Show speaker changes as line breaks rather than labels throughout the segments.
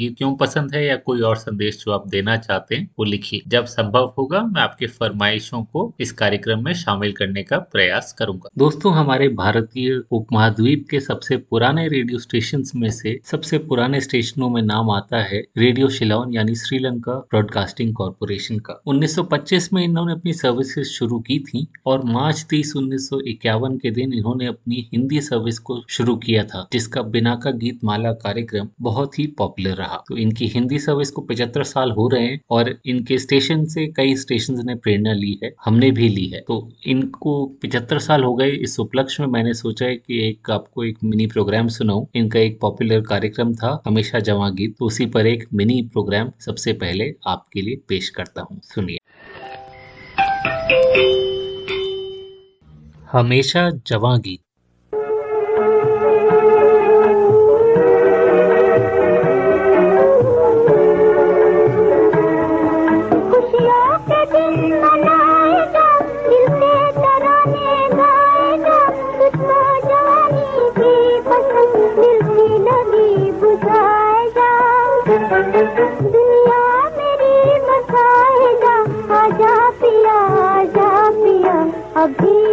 गीत क्यों पसंद है या कोई और संदेश जो आप देना चाहते हैं, वो लिखिए। जब संभव होगा, मैं आपके फरमाइशों को इस कार्यक्रम में शामिल करने का प्रयास करूँगा। दोस्तों, हमारे भारतीय उपमहाद्वीप के सबसे पुराने रेडियो स्टेशन में से सबसे पुराने स्टेशनों में नाम आता है रेडियो शिलोन यानी श्रीलंका ब्रॉडकास्टिंग कॉरपोरेशन का। 1925 में इन्होंने अपनी सर्विसेज़ शुरू की थी और मार्च तीस, उन्नीस के दिन इन्होंने अपनी हिंदी सर्विस को शुरू किया था, जिसका बिना का गीत माला कार्यक्रम बहुत ही पॉपुलर रहा। तो इनकी हिंदी सर्विस को पिछहत्तर साल हो रहे हैं और इनके स्टेशन से कई स्टेशन ने प्रेरणा ली है, हमने भी ली है। तो इनको पिछहत्तर साल हो गए, इस उपलक्ष्य में मैंने सोचा है कि एक आपको एक मिनी प्रोग्राम सुनाऊं। इनका एक पॉपुलर कार्यक्रम था, हमेशा जमा गीत। तो उसी पर एक मिनी प्रोग्राम सबसे पहले आपके लिए पेश करता हूँ। सुनिए। हमेशा जवा गीत। अभी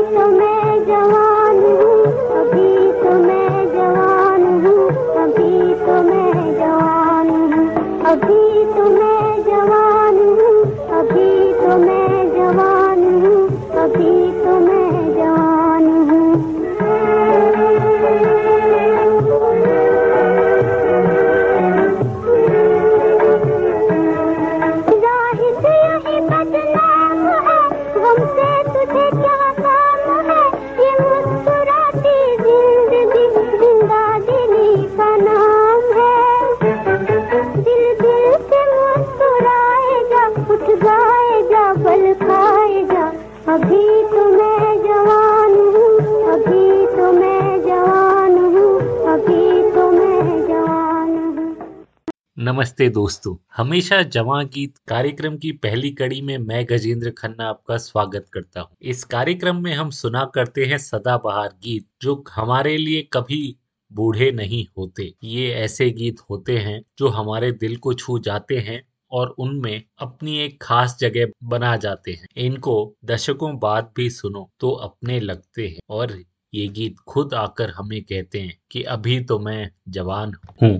नमस्ते दोस्तों। हमेशा जवा गीत कार्यक्रम की पहली कड़ी में मैं गजेंद्र खन्ना आपका स्वागत करता हूँ। इस कार्यक्रम में हम सुना करते हैं सदाबहार गीत, जो हमारे लिए कभी बूढ़े नहीं होते। ये ऐसे गीत होते हैं, जो हमारे दिल को छू जाते हैं और उनमें अपनी एक खास जगह बना जाते हैं। इनको दशकों बाद भी सुनो तो अपने लगते हैं। और ये गीत खुद आकर हमें कहते हैं कि अभी तो मैं जवान हूँ।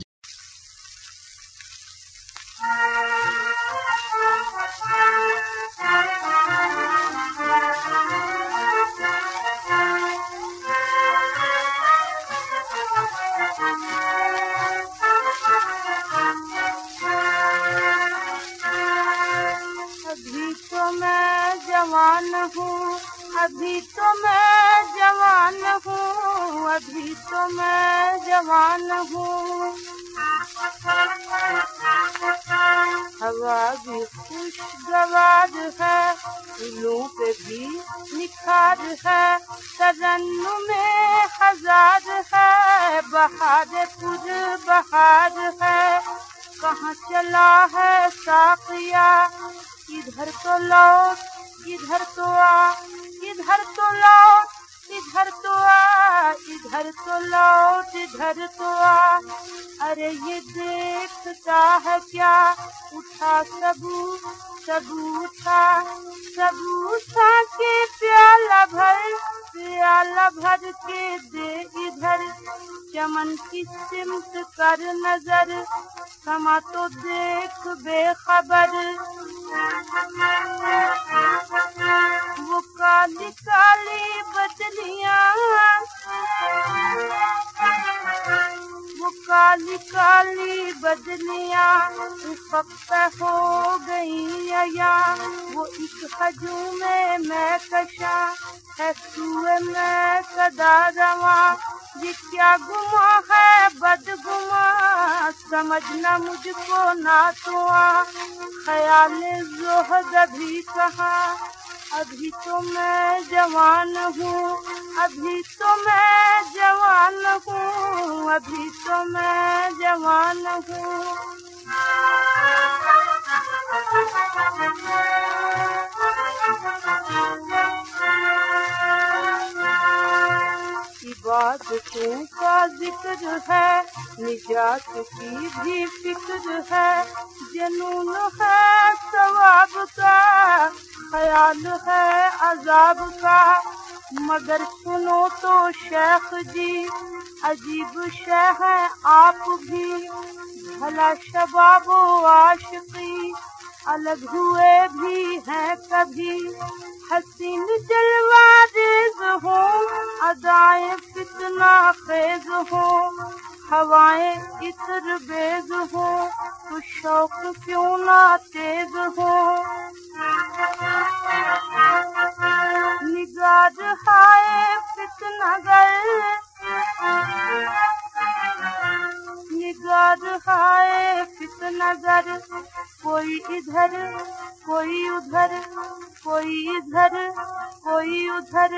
अभी तो मैं जवान हूँ, अभी तो मैं जवान हूँ। हवा भी खुशगवार है, फूलों पे भी निखार है तरन्नु में हज़ार है, बहार पुर बहार है। कहाँ चला है साकिया इधर तो लौट इधर तो आ, इधर तो लौट, इधर तो आ, इधर तो लौट, इधर तो आ। अरे ये देखता है क्या? उठा सबू सबू उठा सबू उठा के प्याला भर के दे इधर। चमन की सिमत कर नज़र, समा तो देख बेखबर। वो काली बदलियाँ। वो काली काली बदलियाँ फक्त हो गई या वो एक हजूम में कशा, है सुए मैं सदा रवा। ये क्या गुमा है बदगुमा समझना मुझको ना तो ख्याल जोहद अभी कहा। अभी तो मैं जवान हूँ, अभी तो मैं जवान हूँ, अभी तो मैं जवान हूँ। इबादतों का ज़िक्र है, निजात की भी फ़िक्र है, जनून है, सवाब का, ख्याल है, अजाब का। मगर सुनो तो शेख जी, अजीब शह है आप भी, भला शबाब आशिकी, अलग हुए भी हैं कभी। हसीन जलवारेज हो अदाए फितना खेज हो हवाएं इतर बेज हो तो शौक क्यों ना तेज हो? निगार हाय फितनगर निगार हाय फितनगर कोई इधर, कोई उधर, कोई इधर, कोई उधर।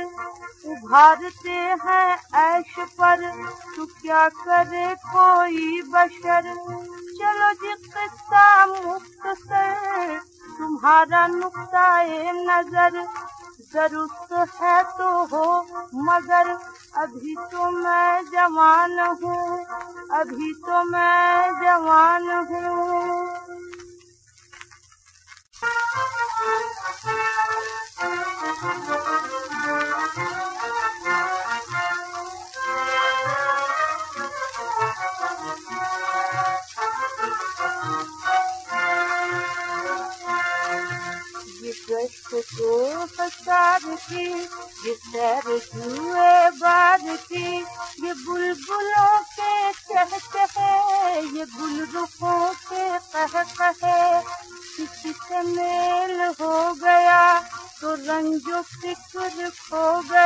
उभारते हैं ऐश पर, तू क्या करे कोई बशर? चलो जी किस्सा से तुम्हारा नुक्ता नज़र। ज़रूरत है तो हो मगर। अभी तो मैं जवान हूँ अभी तो मैं जवान हूँ। मेल हो गया तो रंजो फ़िक्र खो गया।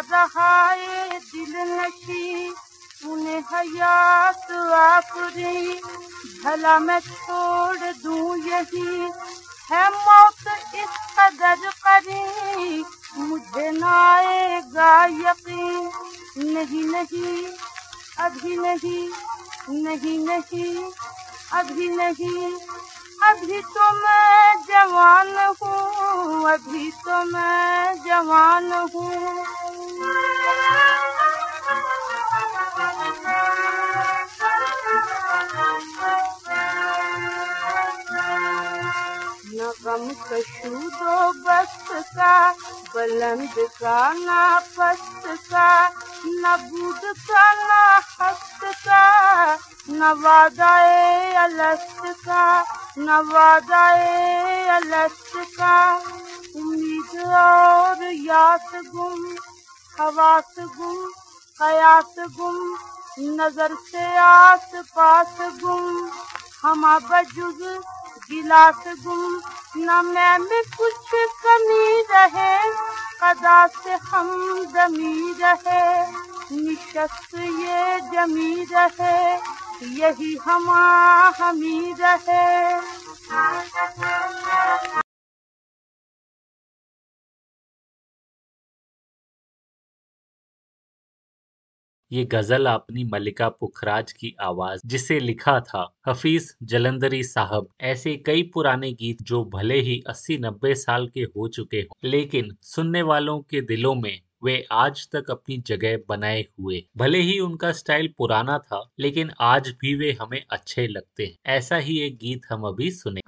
नजारा है दिल नशी उन्हें हयात आखरी भला मैं छोड़ दूं यही। है मौत इस कदर करी मुझे ना आएगा यकीन। नहीं नहीं अभी नहीं नहीं नहीं अभी नहीं अभी तो मैं जवान हूँ अभी तो मैं जवान हूँ। न गम कशूदो बस्त का, बुलंद का ना पस्त का न बूद का ना हस्त का न वादाए अलस्त का न वादाए अलस्त का। उम्मीद और यास गुम हवास गुम हयास गुम, नज़र से आस पास गुम। हमा बजुग गिलास गुम, न मैं में कुछ कमी रहे। कदा से हम जमी रहे, निशस्त ये जमी रहे। यही हमा हमी रहे।
ये गज़ल अपनी मल्लिका पुखराज की आवाज़, जिसे लिखा था, हफीज जलंधरी साहब। ऐसे कई पुराने गीत जो भले ही 80-90 साल के हो चुके हों, लेकिन सुनने वालों के दिलों में वे आज तक अपनी जगह बनाए हुए। भले ही उनका स्टाइल पुराना था, लेकिन आज भी वे हमें अच्छे लगते हैं। ऐसा ही एक गीत हम अभी सुने।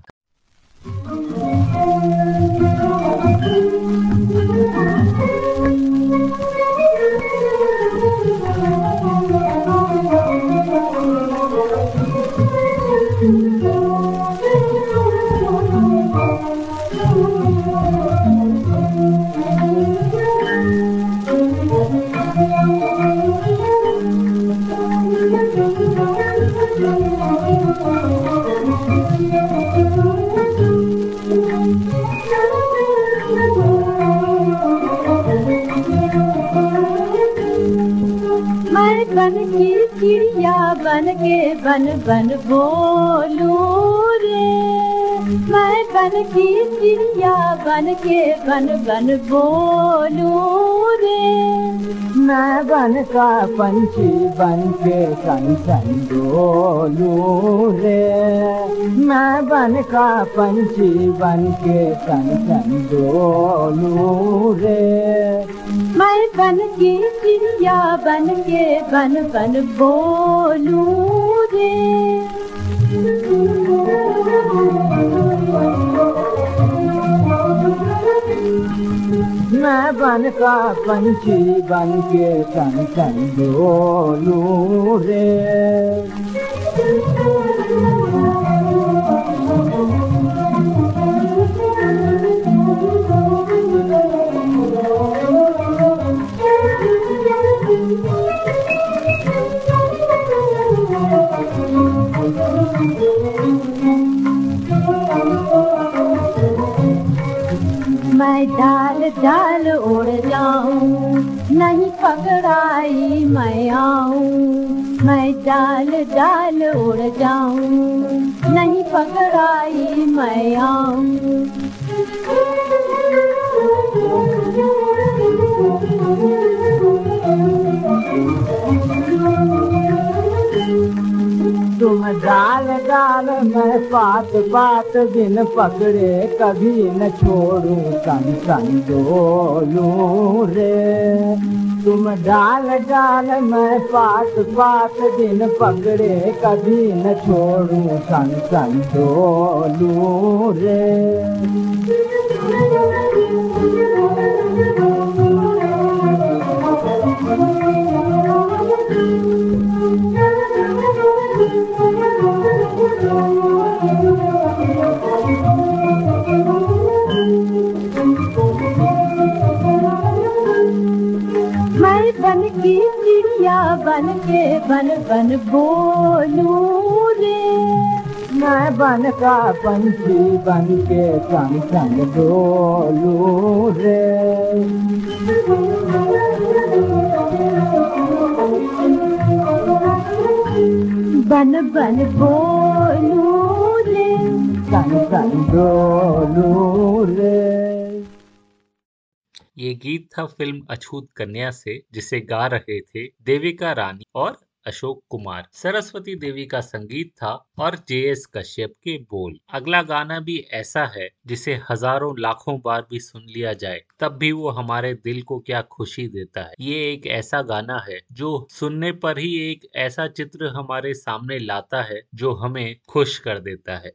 बन के बन बन बोलू रे। मैं बन की चिड़िया बन के बन बन बोलू रे।
मैं बन का पंछी बन के कंचन डोलू रे। मैं बन का पंछी बन के कंचन डोलू रे।
मैं बन के चिड़िया बन के बन बन बोलू रे।
मैं बन का पंछी बन के सन सन बोलू रे
मैं डाल डाल उड़ जाऊँ। नहीं पकड़ाई मैं आऊँ। मैं डाल डाल उड़ जाऊँ। नहीं पकड़ाई मैं आऊँ।
तुम डाल डाल मैं पात पात दिन पकड़े कभी न छोड़ू सन सन डोलू रे। तुम डाल डाल मैं पात पात दिन पकड़े कभी न छोड़ू सन सन डोलू रे
बन की चिड़िया बन के बन बन बोलू रे
मैं बन का पंछी बन के संग संग डोलू रे
बन बन बोलू रे।
बन बोलूले
ये गीत था फ़िल्म अछूत कन्या से जिसे गा रहे थे देविका रानी और अशोक कुमार। सरस्वती देवी का संगीत था और जे एस कश्यप के बोल। अगला गाना भी ऐसा है जिसे हज़ारों लाखों बार भी सुन लिया जाए, तब भी वो हमारे दिल को क्या खुशी देता है। ये एक ऐसा गाना है जो सुनने पर ही एक ऐसा चित्र हमारे सामने लाता है जो हमें खुश कर देता है।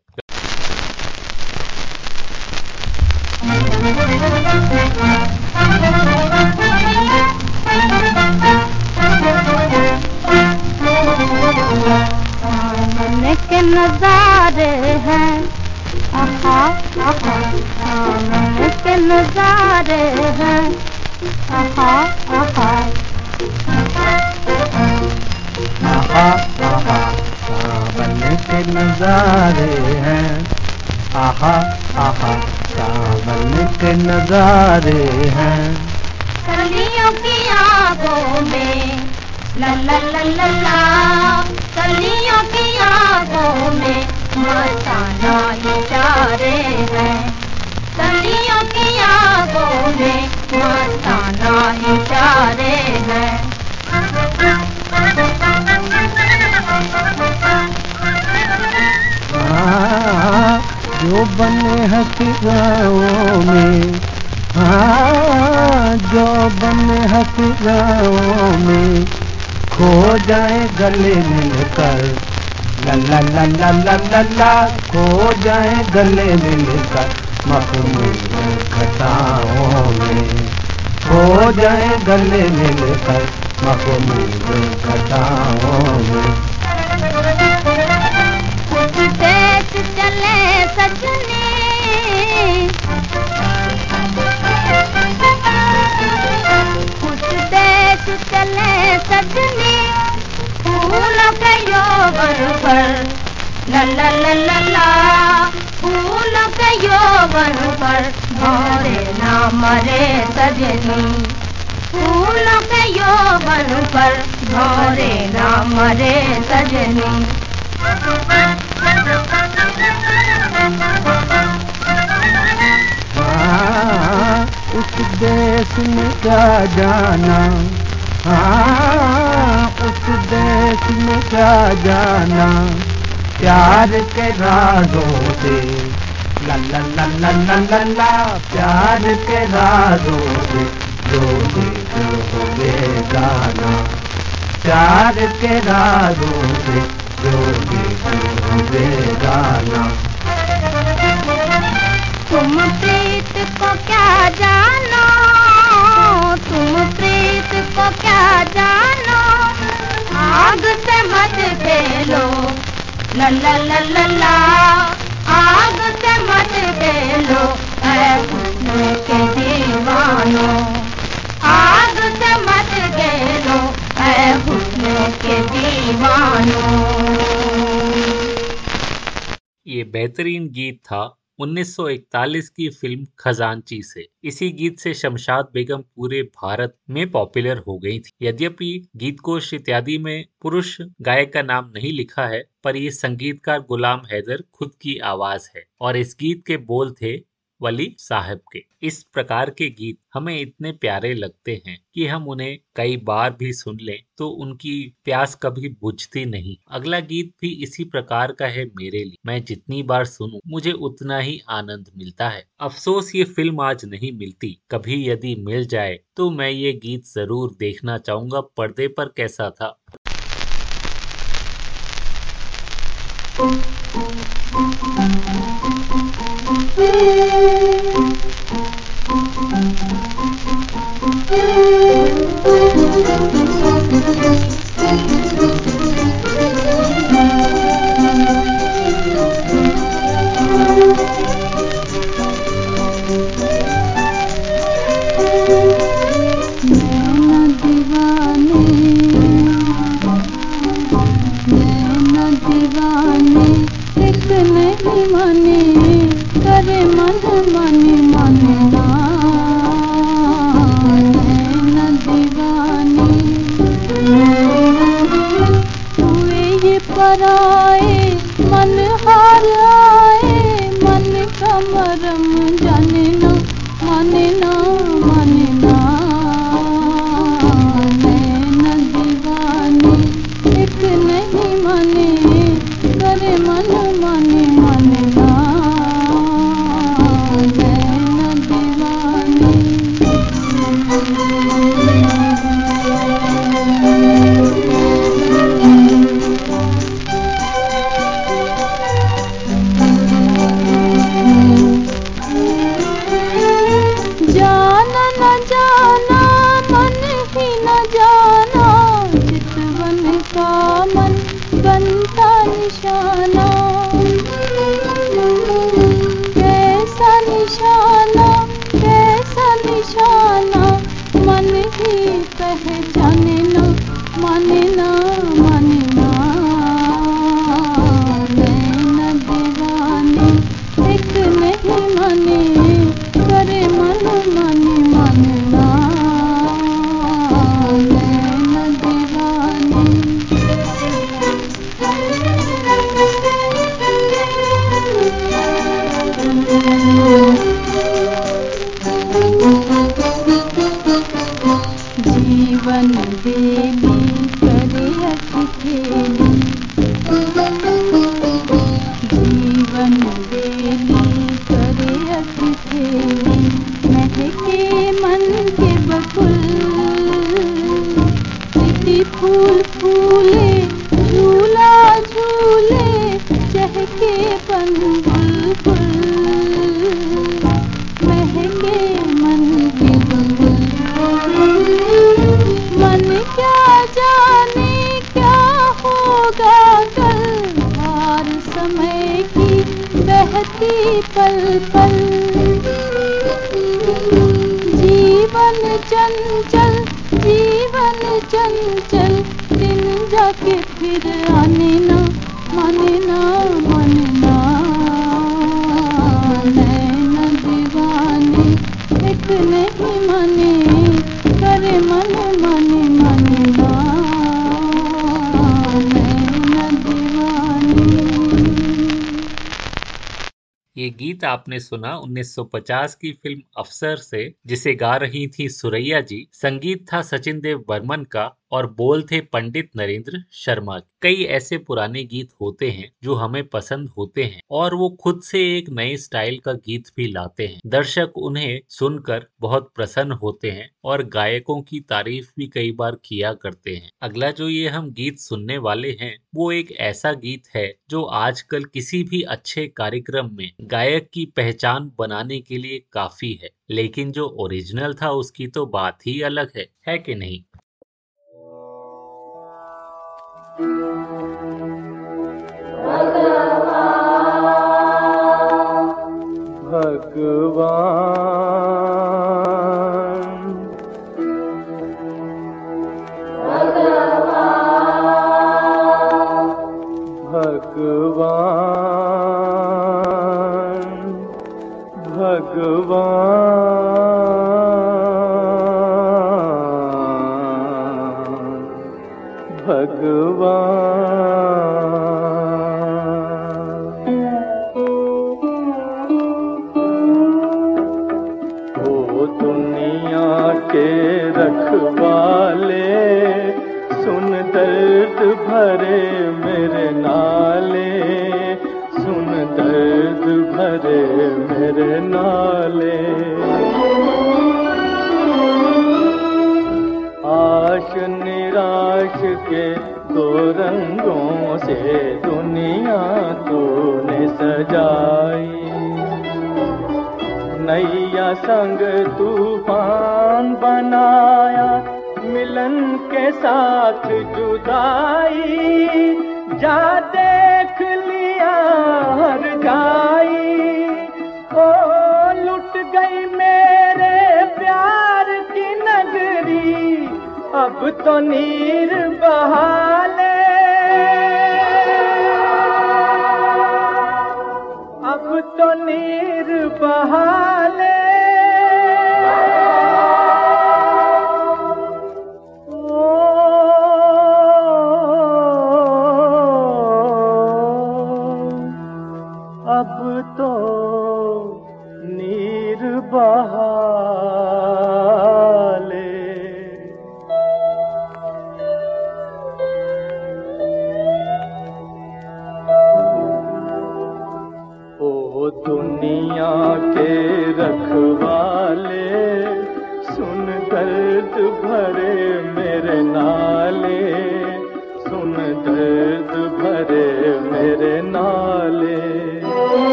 नजारे हैं। आहा आहा के नजारे हैं। आहा आहा।
आहा आहा सावन के नजारे हैं। आहा आहा सावन के नजारे हैं।
कलियों की आगों में ला ला ला ला ला।
जो बने हसीराओं में हाँ जो बने हसीराओं में, खो जाए गले मिलकर, ला ला ला ला ला ला खो जाए गले मिलकर, मखमूल घटाओं में, खो जाए गले मिलकर, मखमूल घटाओं में।
सजने। कुछ देश चले सजने। फूलों के यौवन पर। ला ला ला ला फूलों के यौवन पर भोरे ना मरे सजनी। फूलों के यौवन पर भोरे ना मरे सजनी।
हाँ, उस देश में क्या जाना? हाँ उस देश में क्या जाना? प्यार के राजों से ला ला ला ला ला ला प्यार के राजों से जो देश हो बेगाना प्यार के राजों से जो देश हो बेगाना
तुम प्रीत को क्या जानो? तुम प्रीत को क्या जानो? आग से मत खेलो ला ला ला आग से मत खेलो
ये बेहतरीन गीत था। 1941 की फ़िल्म खजानची से। इसी गीत से शमशाद बेगम पूरे भारत में पॉपुलर हो गई थी। यद्यपि गीत को इत्यादि में पुरुष गायक का नाम नहीं लिखा है, पर ये संगीतकार गुलाम हैदर खुद की आवाज़ है और इस गीत के बोल थे वली साहब के। इस प्रकार के गीत हमें इतने प्यारे लगते हैं कि हम उन्हें कई बार भी सुन लें तो उनकी प्यास कभी बुझती नहीं। अगला गीत भी इसी प्रकार का है मेरे लिए। मैं जितनी बार सुनूं, मुझे उतना ही आनंद मिलता है। अफसोस, ये फ़िल्म आज नहीं मिलती। कभी यदि मिल जाए तो मैं ये गीत ज़रूर देखना चाहूँगा। पर्दे पर कैसा था?
दीवाने एक नहीं माने। करे मन मन मन ना
आपने सुना 1950 की फ़िल्म अफसर से, जिसे गा रही थी सुरैया जी, संगीत था सचिन देव बर्मन का। और बोल थे पंडित नरेंद्र शर्मा। कई ऐसे पुराने गीत होते हैं जो हमें पसंद होते हैं और वो खुद से एक नए स्टाइल का गीत भी लाते हैं। दर्शक उन्हें सुनकर बहुत प्रसन्न होते हैं और गायकों की तारीफ़ भी कई बार किया करते हैं। अगला जो ये हम गीत सुनने वाले हैं, वो एक ऐसा गीत है जो आजकल किसी भी अच्छे कार्यक्रम में गायक की पहचान बनाने के लिए काफ़ी है। लेकिन जो ओरिजिनल था उसकी तो बात ही अलग है है कि नहीं? भगवा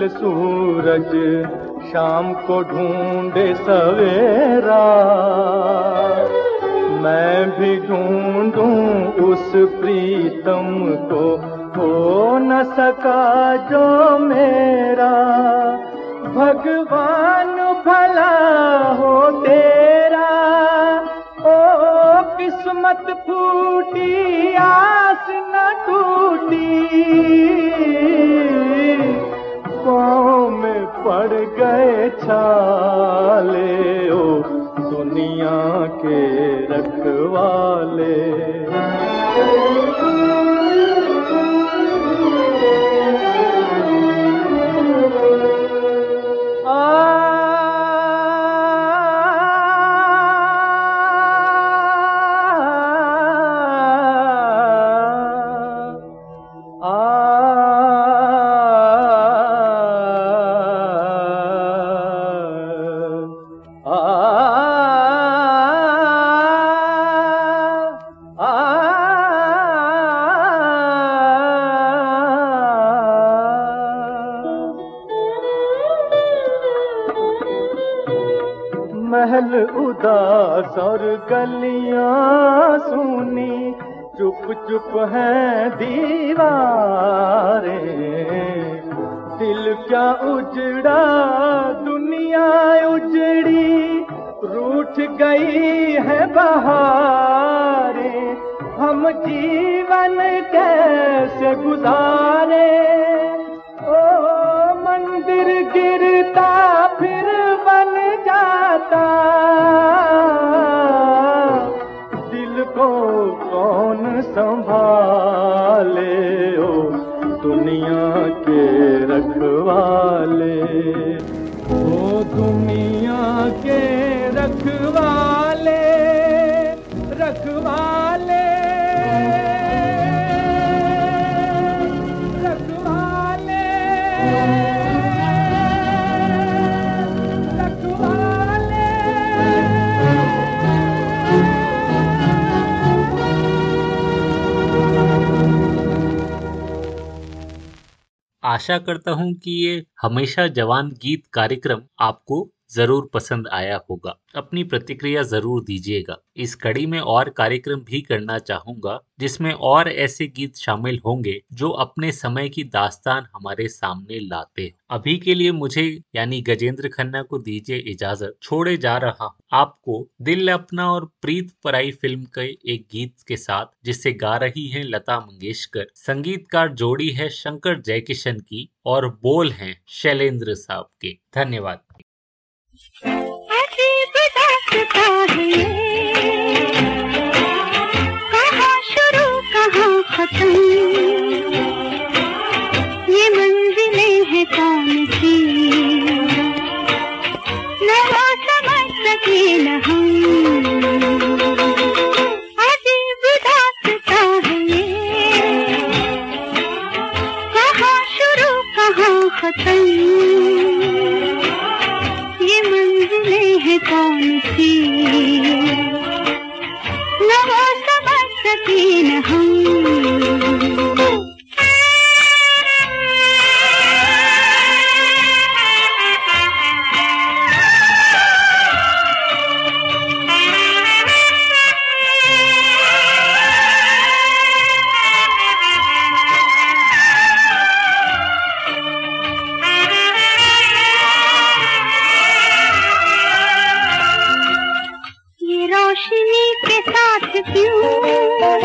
पागल सूरज शाम को ढूंढे सवेरा। मैं भी ढूंढूं उस प्रीतम को, हो न सका और गलियाँ सुनी, चुप चुप हैं दीवारें। दिल क्या उजड़ा, दुनिया उजड़ी, रूठ गई है बहारें। हम जीवन कैसे गुजारे? ओ, मंदिर गिरता फिर बन जाता। कौन संभाले ओ दुनिया के रखवाले? ओ दुनिया के रखवाले रखवाले
आशा करता हूँ कि ये हमेशा जवान गीत कार्यक्रम आपको ज़रूर पसंद आया होगा। अपनी प्रतिक्रिया ज़रूर दीजिएगा। इस कड़ी में और कार्यक्रम भी करना चाहूँगा, जिसमें और ऐसे गीत शामिल होंगे, जो अपने समय की दास्तान हमारे सामने लाते हैं। अभी के लिए मुझे, यानी गजेंद्र खन्ना को दीजिए इजाज़त। छोड़े जा रहा आपको दिल अपना और प्रीत पराई फ़िल्म के एक गीत के साथ, जिसे गा रही हैं लता मंगेशकर। संगीतकार जोड़ी है शंकर जयकिशन की, और बोल हैं शैलेंद्र साहब के। धन्यवाद।
दास्ता है। कहाँ शुरू, कहाँ खत्म। ये मंजिलें हैं कौन सी न वो समझ सके न हम। अजीब दास्ता है कहाँ शुरू, कहाँ खत्म। हैं कौन सी न वो समझ सकी न हम। ये रोशनी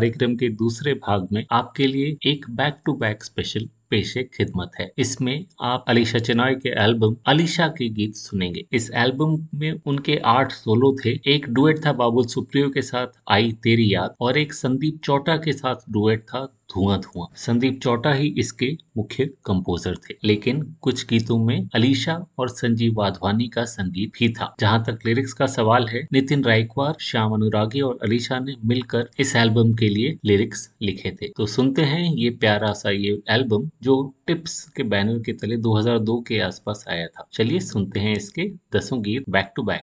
कार्यक्रम के दूसरे भाग में आपके लिए एक बैक टू बैक स्पेशल पेशे खिदमत है। इसमें आप अलीशा चिनाय के एल्बम अलीशा के गीत सुनेंगे। इस एल्बम में उनके आठ सोलो थे। एक डुएट था बाबुल सुप्रियो के साथ, आई तेरी याद, और एक संदीप चौटा के साथ डुएट था धुआँ धुआँ। संदीप चौटा ही इसके मुख्य कंपोजर थे। लेकिन कुछ गीतों में अलीशा और संजीव वाधवानी का संगीत ही था। जहाँ तक लिरिक्स का सवाल है, नितिन रायकवार, श्याम अनुरागी और अलीशा ने मिलकर इस एल्बम के लिए लिरिक्स लिखे थे। तो सुनते हैं ये प्यारा सा ये एल्बम जो टिप्स के बैनर के तले 2002 के आसपास आया था। चलिए सुनते हैं इसके दसों गीत बैक टू बैक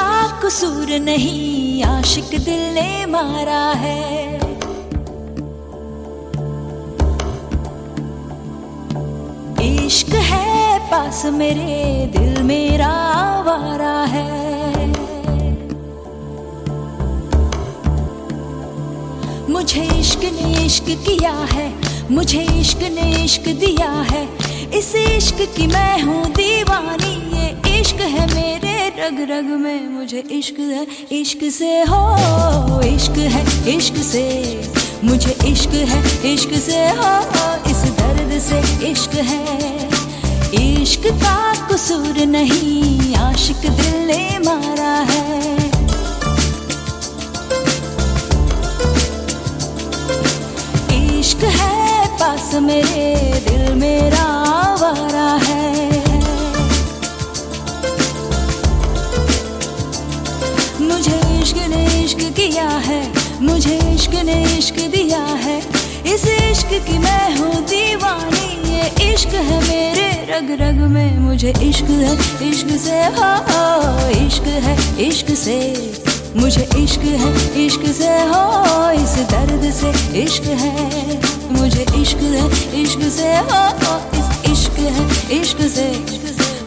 का कसूर नहीं, आशिक दिल ने मारा है। इश्क है पास मेरे, दिल मेरा आवारा है। मुझे इश्क ने इश्क किया है, मुझे इश्क ने इश्क दिया है। इस इश्क की मैं हूँ दीवानी, ये इश्क है मेरे रग रग में मुझे इश्क है, इश्क से हो, इश्क है, इश्क से। मुझे इश्क है, इश्क से हो, इस दर्द से इश्क है। इश्क का कसूर नहीं, आशिक दिल ने मारा है। इश्क है पास मेरे, दिल मेरा मुझे इश्क ने इश्क दिया है। इस इश्क की मैं हूँ दीवानी। ये इश्क है मेरे रग रग में। मुझे इश्क है, इश्क से, हो इश्क है, इश्क से। मुझे इश्क है, इश्क से, हो, इस दर्द से इश्क है। मुझे इश्क है, इश्क से हो, इस इश्क है, इश्क से।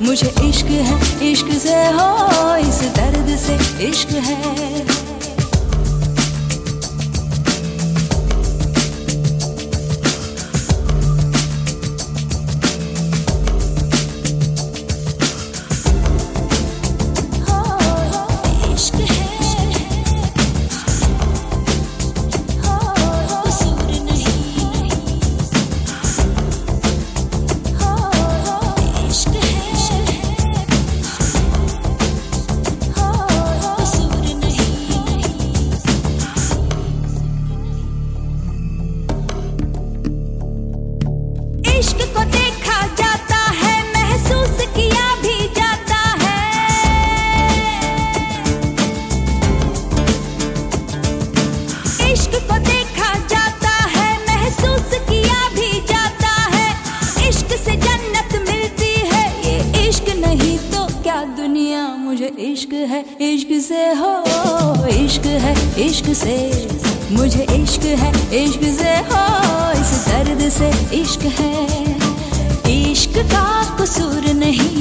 मुझे इश्क है, इश्क से, हो, इस दर्द से इश्क है। इश्क से मुझे इश्क है। इश्क से हो, इस दर्द से इश्क है। इश्क का कसूर नहीं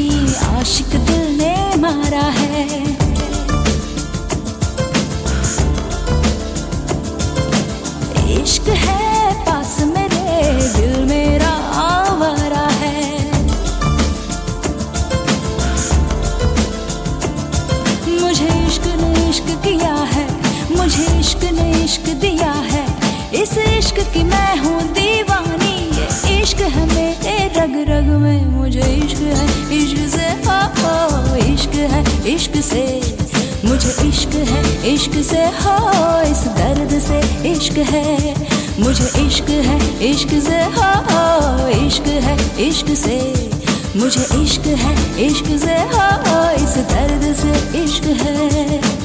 इश्क से, हो, इस दर्द से इश्क है। मुझे इश्क है, इश्क से, हो, इश्क है, इश्क से। मुझे इश्क है, इश्क से, हो, इस दर्द से इश्क है।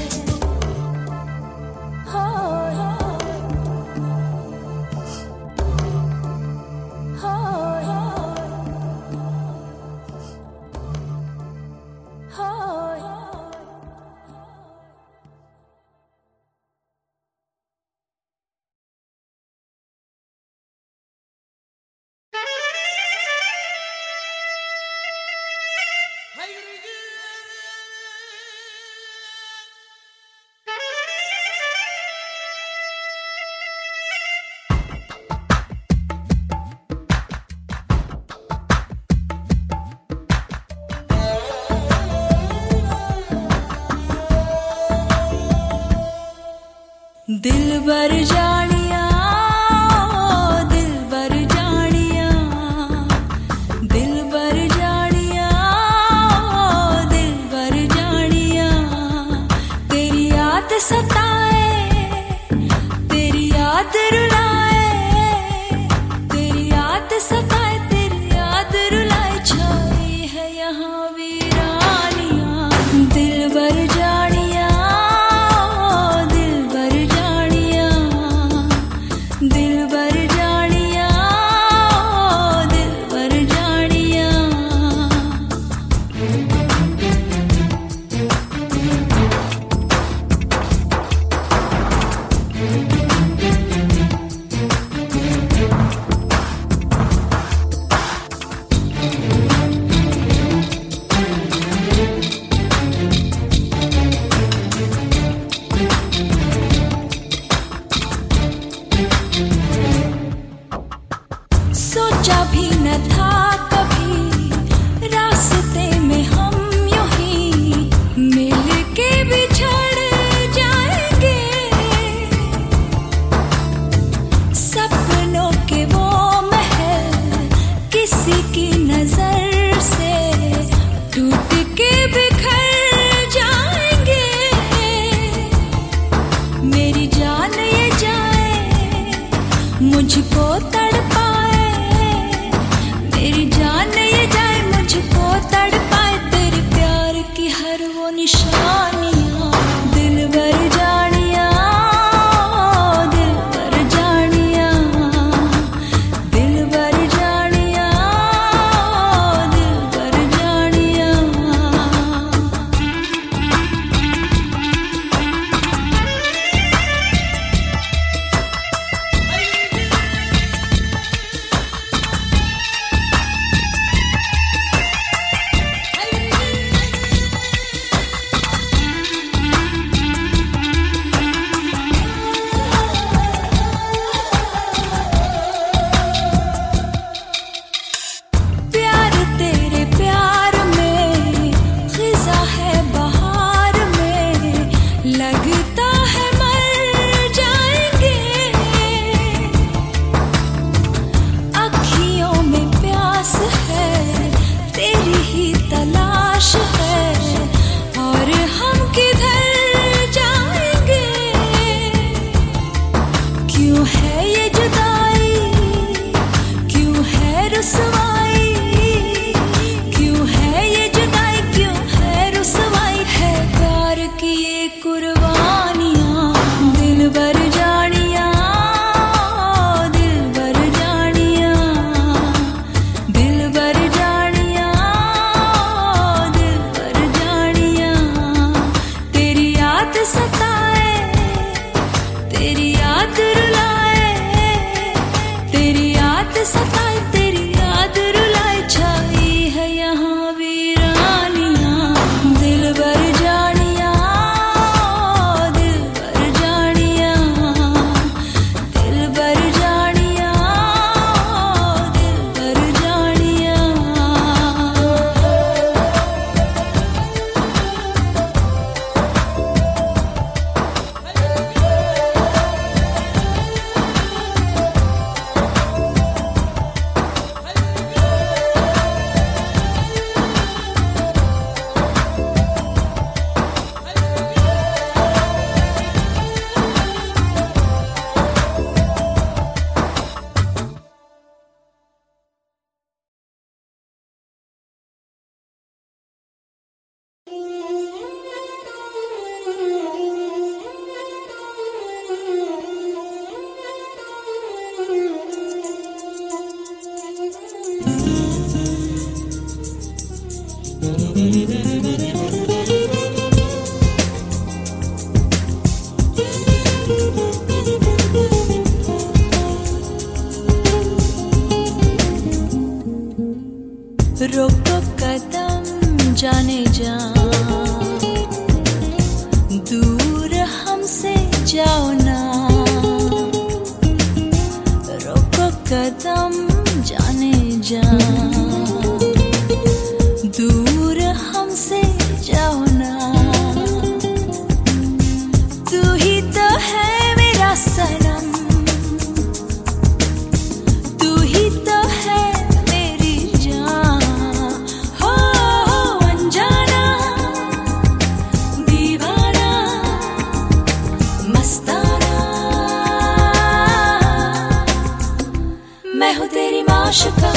मैं हूँ तेरी माशुका।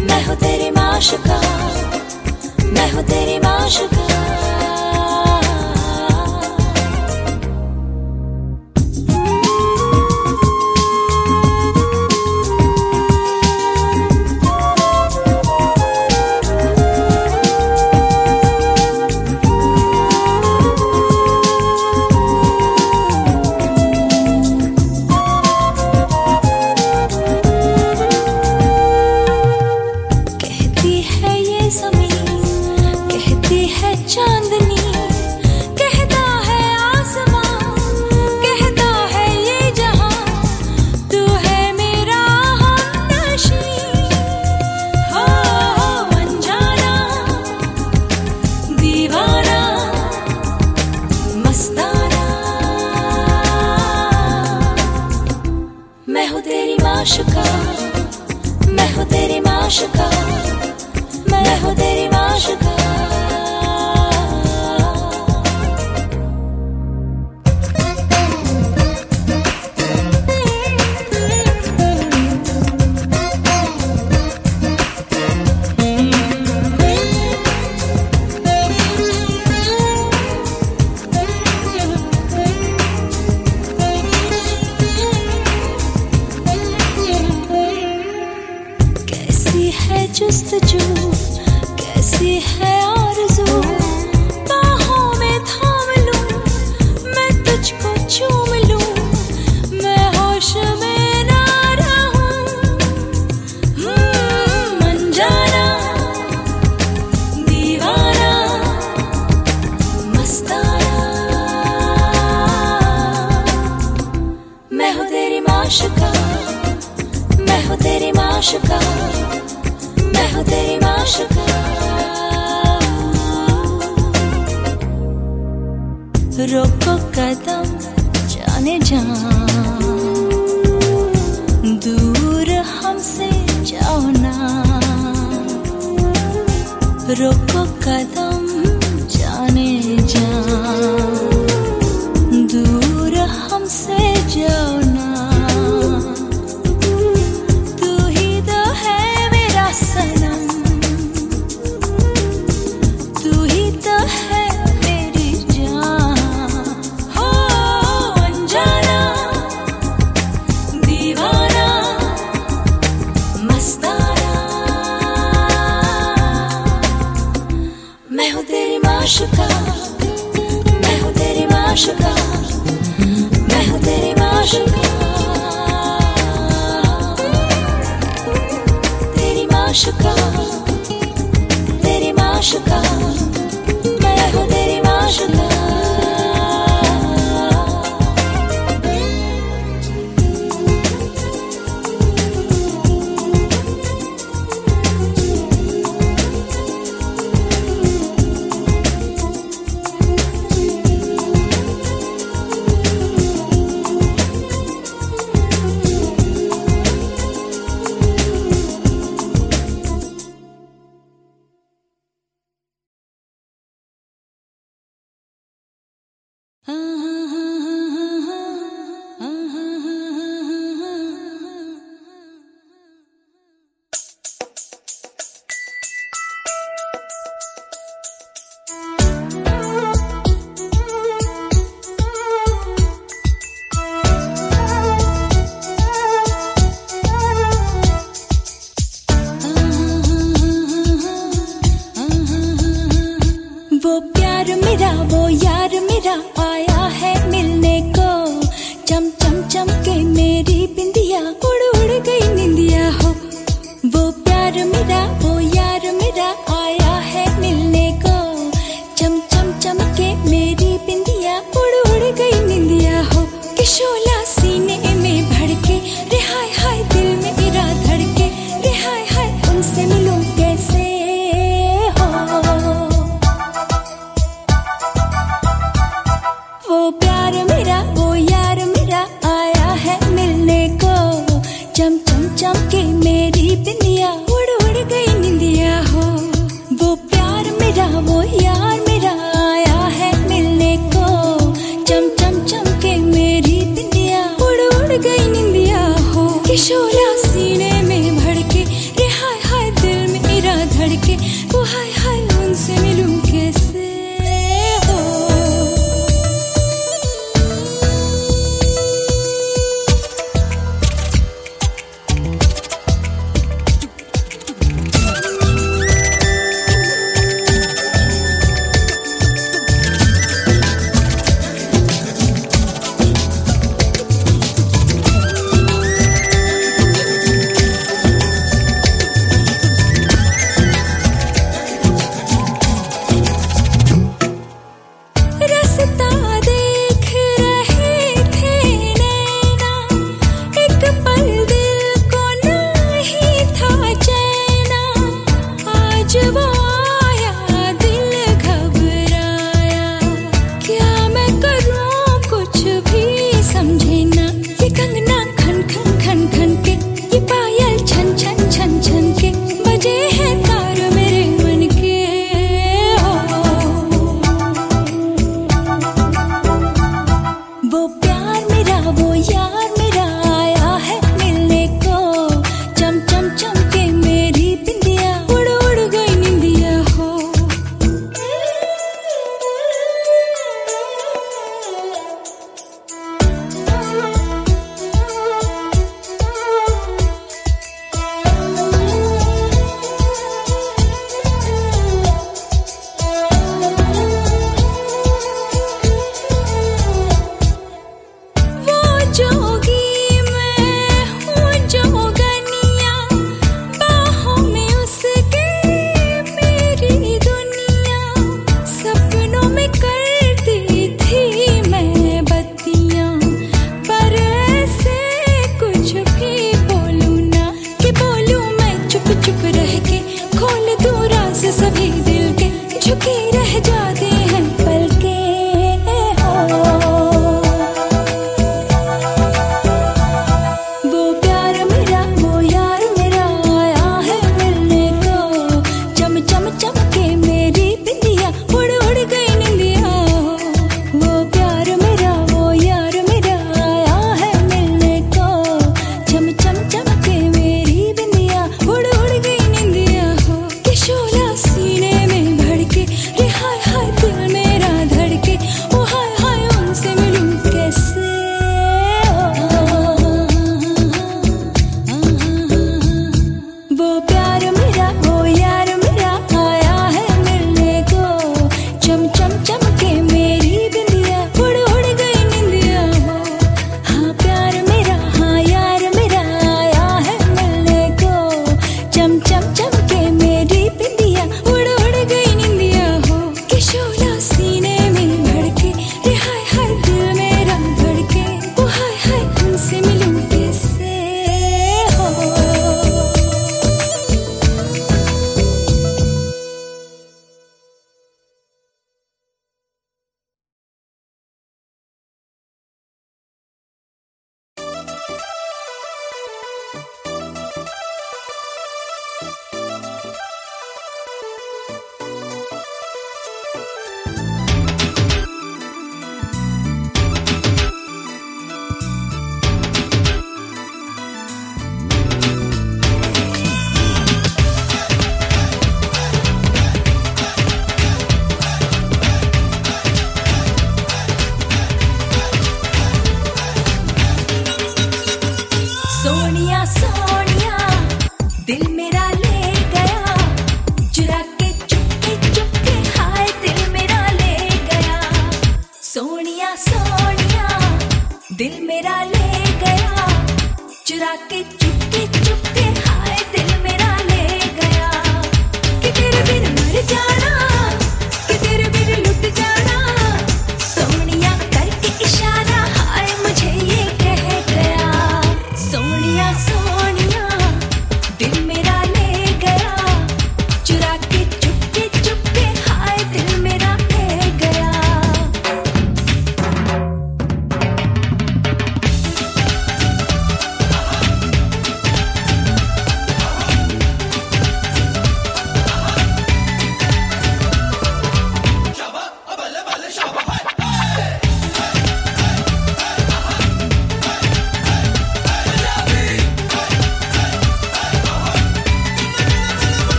मैं हूँ तेरी माशुका। मैं हूँ तेरी माशुका।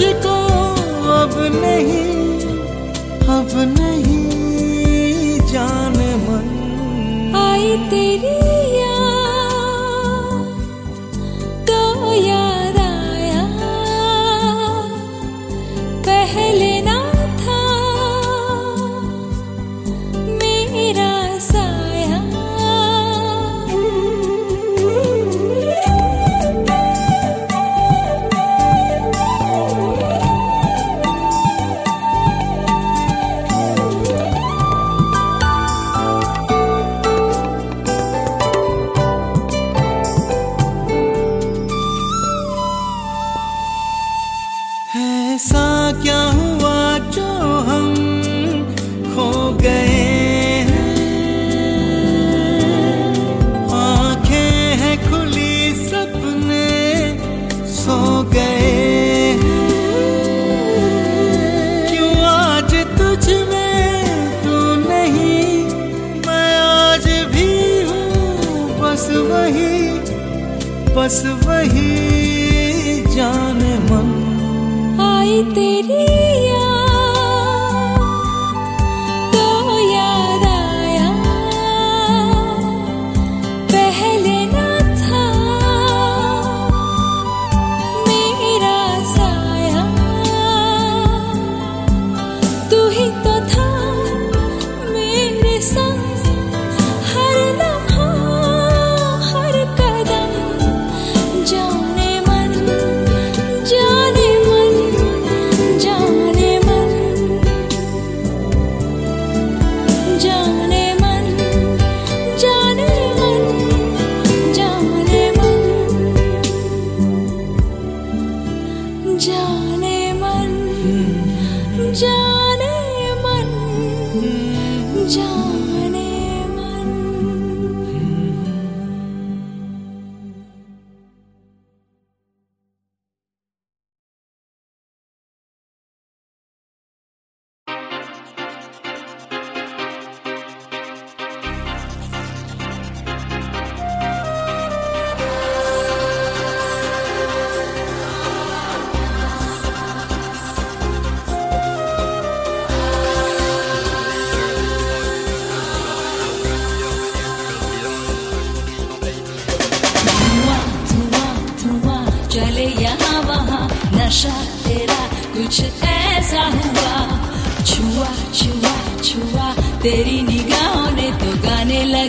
तुझको अब नहीं अब नहीं।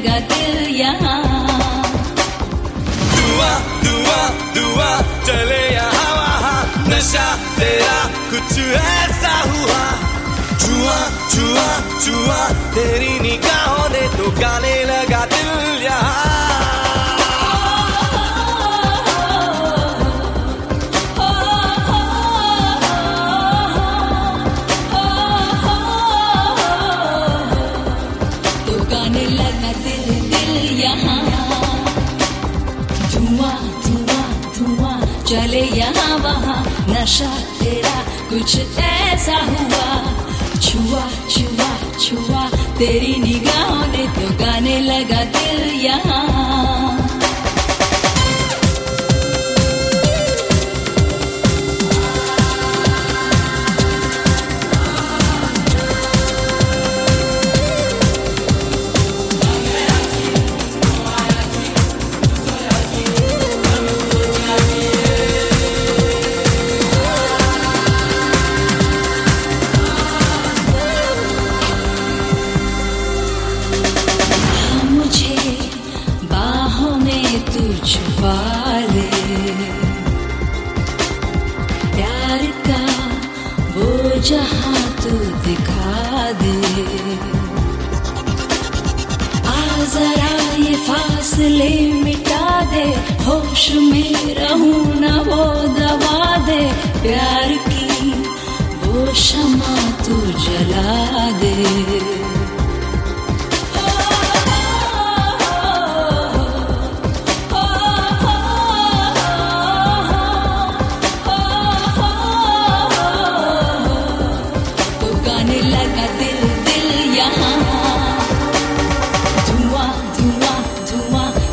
लगा दिल यहाँ।
दुआ दुआ दुआ, चले यहाँ वहाँ नशा तेरा कुछ ऐसा हुआ। छुआ छुआ छुआ, तेरी निगाहों ने तो गाने लगा दिल यहाँ।
नशा तेरा कुछ ऐसा हुआ। छुआ छुआ छुआ, तेरी निगाहों ने तो गाने लगा दिल यहाँ।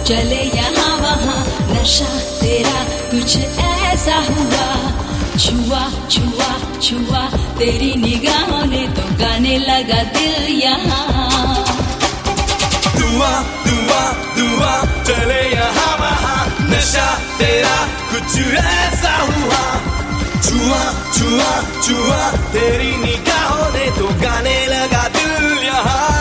चले यहाँ वहाँ, नशा तेरा कुछ ऐसा हुआ। छुआ छुआ छुआ, तेरी निगाहों ने तो गाने लगा दिल यहाँ।
दुआ दुआ दुआ, चले यहाँ वहाँ, नशा तेरा कुछ ऐसा हुआ। छुआ छुआ छुआ, तेरी निगाहों ने तो गाने लगा दिल यहाँ।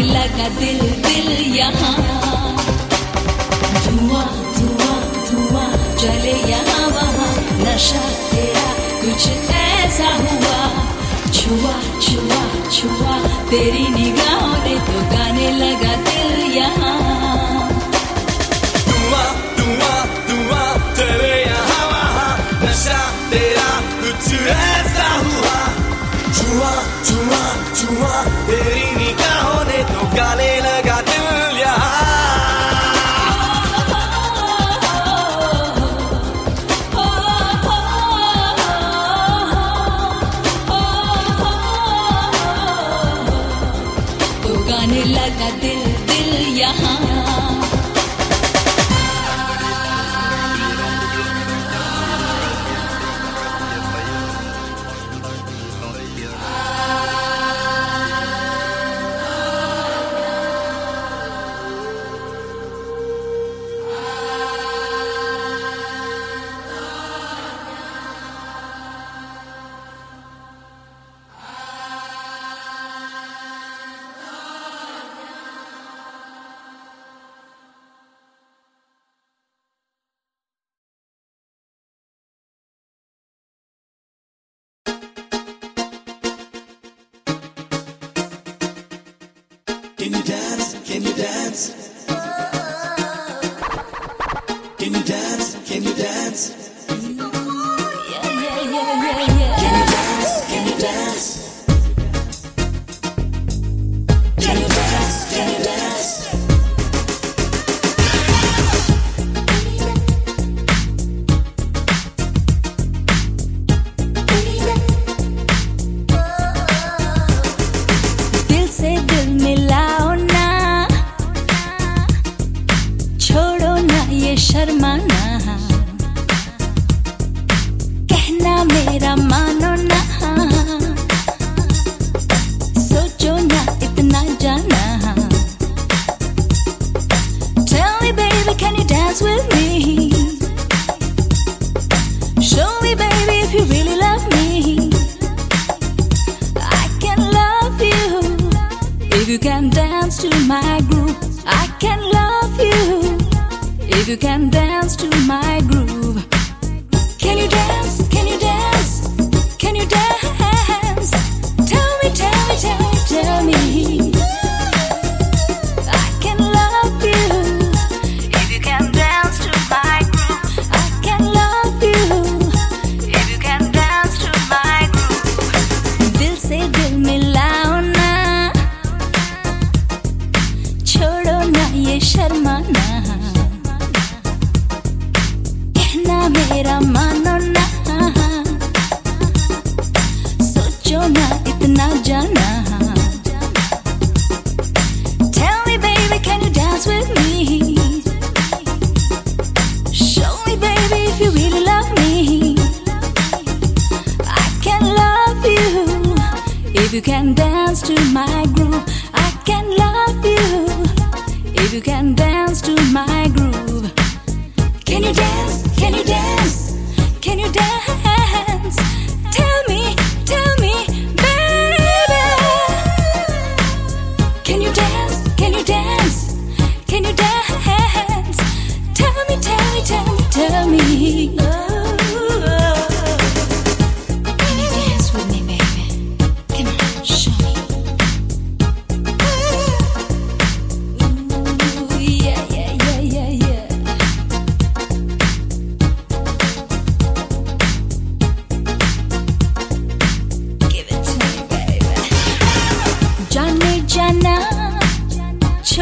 लगा दिल दिल यहाँ। धुआँ धुआँ धुआँ, चले यहाँ वहाँ। नशा तेरा कुछ ऐसा हुआ। छुआ छुआ छुआ, तेरी निगाहों ने तो गाने लगा दिल यहाँ।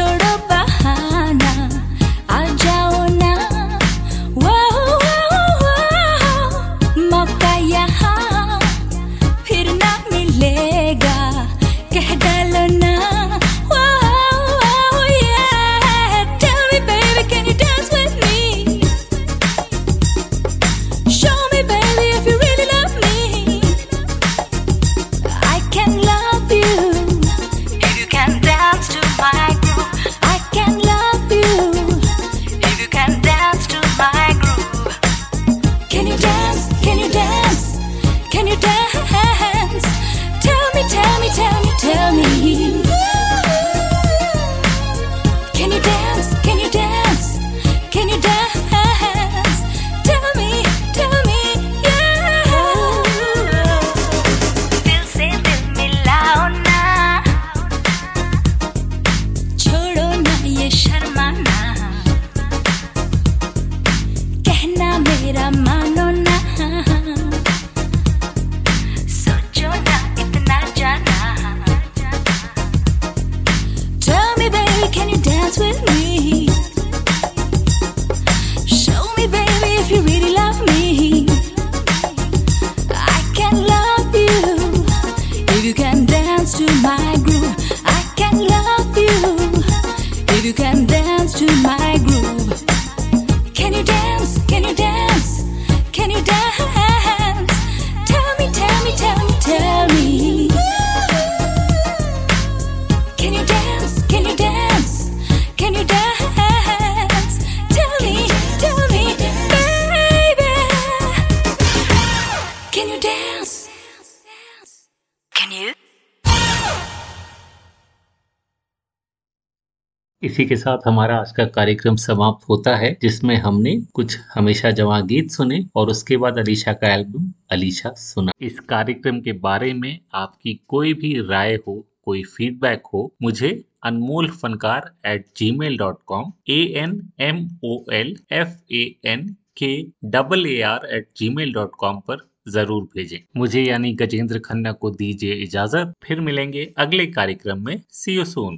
Up.
इसी के साथ हमारा आज का कार्यक्रम समाप्त होता है, जिसमें हमने कुछ हमेशा जवा गीत सुने और उसके बाद अलीशा का एल्बम अलीशा सुना। इस कार्यक्रम के बारे में आपकी कोई भी राय हो, कोई फीडबैक हो, मुझे Anmol Fankaar at Gmail dot com A N M O L F A N K double A R at Gmail dot com पर ज़रूर भेजें। मुझे यानी गजेंद्र खन्ना को दीजिए इजाज़त। फिर मिलेंगे अगले कार्यक्रम में। सी सोन